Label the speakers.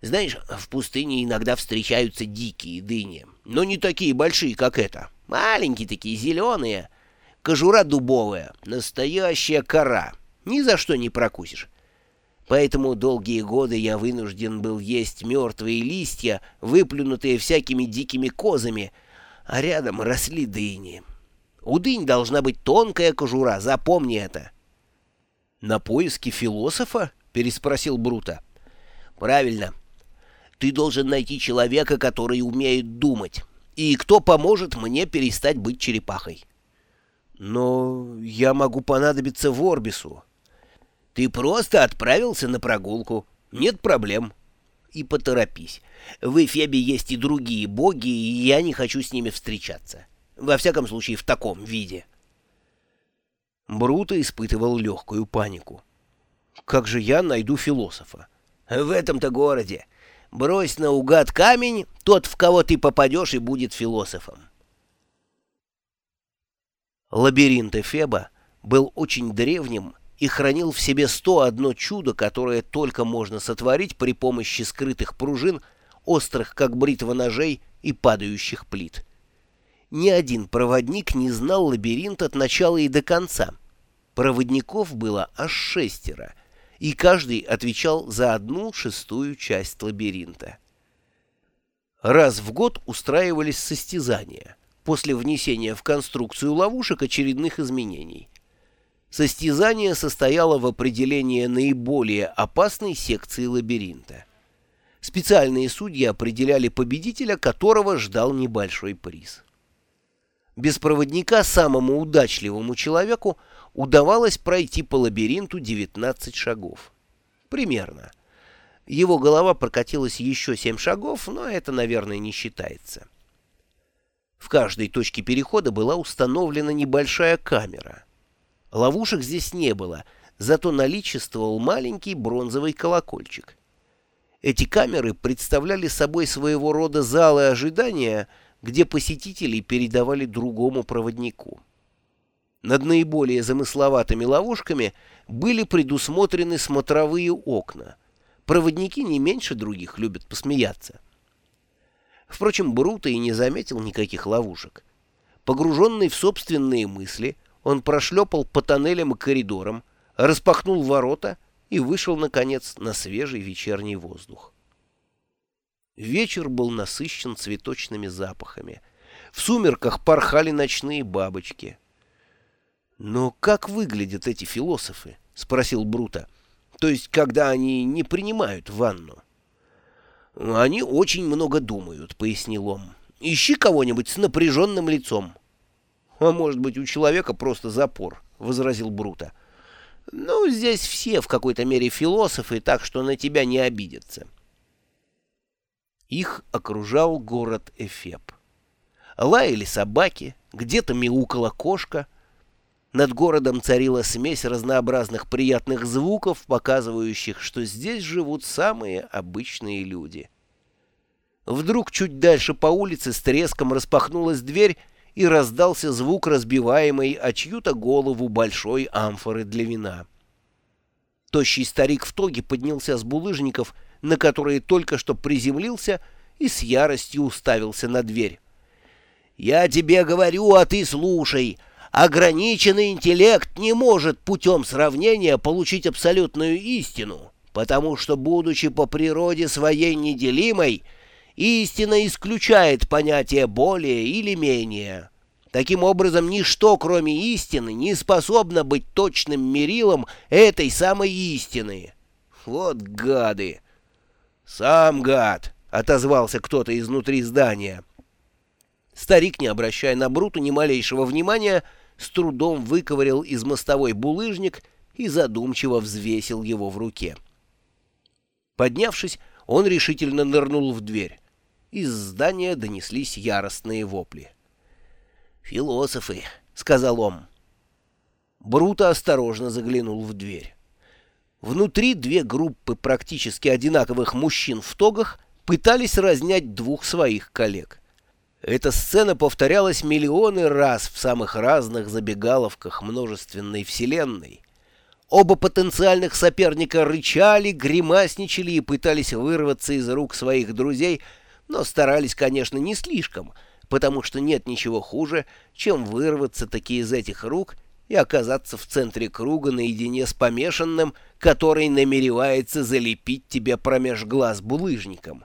Speaker 1: Знаешь, в пустыне иногда встречаются дикие дыни, но не такие большие, как эта. Маленькие такие, зеленые. Кожура дубовая, настоящая кора. Ни за что не прокусишь. Поэтому долгие годы я вынужден был есть мертвые листья, выплюнутые всякими дикими козами, а рядом росли дыни. У дынь должна быть тонкая кожура, запомни это.
Speaker 2: — На поиски философа? — переспросил Брута.
Speaker 1: — Правильно. Ты должен найти человека, который умеет думать, и кто поможет мне перестать быть черепахой.
Speaker 2: — Но я могу понадобиться в Орбису.
Speaker 1: Ты просто отправился на прогулку. Нет проблем. И поторопись. В Эфебе есть и другие боги, и я не хочу с ними встречаться. Во всяком случае, в таком виде.
Speaker 2: Бруто испытывал легкую панику. Как же я найду философа?
Speaker 1: В этом-то городе. Брось наугад камень, тот, в кого ты попадешь, и будет философом.
Speaker 2: Лабиринт Эфеба был очень древним и хранил в себе 101 чудо, которое только можно сотворить при помощи скрытых пружин, острых, как бритва ножей, и падающих плит. Ни один проводник не знал лабиринт от начала и до конца. Проводников было аж шестеро, и каждый отвечал за одну шестую часть лабиринта. Раз в год устраивались состязания после внесения в конструкцию ловушек очередных изменений – Состязание состояло в определении наиболее опасной секции лабиринта. Специальные судьи определяли победителя, которого ждал небольшой приз. Без проводника самому удачливому человеку удавалось пройти по лабиринту 19 шагов. Примерно. Его голова прокатилась еще 7 шагов, но это, наверное, не считается. В каждой точке перехода была установлена небольшая камера — Ловушек здесь не было, зато наличествовал маленький бронзовый колокольчик. Эти камеры представляли собой своего рода залы ожидания, где посетителей передавали другому проводнику. Над наиболее замысловатыми ловушками были предусмотрены смотровые окна. Проводники не меньше других любят посмеяться. Впрочем, Бруто и не заметил никаких ловушек. Погруженный в собственные мысли — он прошлепал по тоннелям и коридорам, распахнул ворота и вышел, наконец, на свежий вечерний воздух. Вечер был насыщен цветочными запахами. В сумерках порхали ночные бабочки. «Но как выглядят эти философы?» — спросил Брута. «То есть, когда они не принимают ванну?» «Они очень много думают», — пояснил он. «Ищи кого-нибудь с напряженным лицом». «А может быть, у человека просто запор», — возразил Брута. «Ну, здесь все в какой-то мере философы, так что на тебя не обидятся». Их окружал город Эфеп. Лаяли собаки, где-то мяукала кошка. Над городом царила смесь разнообразных приятных звуков, показывающих, что здесь живут самые обычные люди. Вдруг чуть дальше по улице с треском распахнулась дверь, и раздался звук разбиваемой о чью-то голову большой амфоры для вина. Тощий старик в тоге поднялся с булыжников, на которые только что приземлился, и с яростью уставился на дверь. «Я тебе говорю, а ты слушай. Ограниченный интеллект не может путем сравнения получить абсолютную истину, потому что, будучи по природе своей неделимой, — Истина исключает понятие «более» или «менее». Таким образом, ничто, кроме истины, не способно быть точным мерилом этой самой истины. Вот гады! «Сам гад!» — отозвался кто-то изнутри здания. Старик, не обращая на Бруту ни малейшего внимания, с трудом выковырял из мостовой булыжник и задумчиво взвесил его в руке. Поднявшись, он решительно нырнул в дверь. Из здания донеслись яростные вопли. «Философы», — сказал он. Бруто осторожно заглянул в дверь. Внутри две группы практически одинаковых мужчин в тогах пытались разнять двух своих коллег. Эта сцена повторялась миллионы раз в самых разных забегаловках множественной вселенной. Оба потенциальных соперника рычали, гримасничали и пытались вырваться из рук своих друзей, но старались, конечно, не слишком, потому что нет ничего хуже, чем вырваться таки из этих рук и оказаться в центре круга наедине с помешанным, который намеревается залепить тебя промеж глаз булыжником.